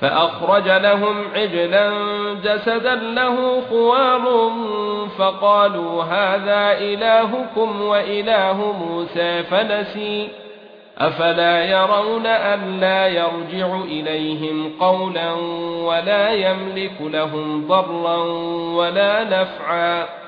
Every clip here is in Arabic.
فأخرج لهم عجلا جسدا له خوار فقالوا هذا إلهكم وإله موسى فنسي. أفلا يرون أن لا يرجع إليهم قولا ولا يملك لهم ضرا ولا نفعا.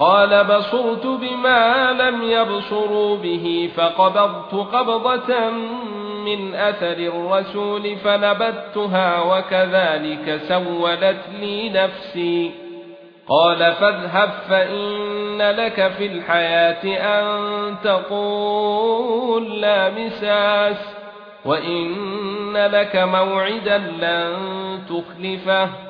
قال بصرت بما لم يبصروا به فقبضت قبضة من أثر الرسول فنبتها وكذلك سولت لي نفسي. قال فاذهب فإن لك في الحياة أن تقول لا مساس وإن لك موعدا لن تخلفه.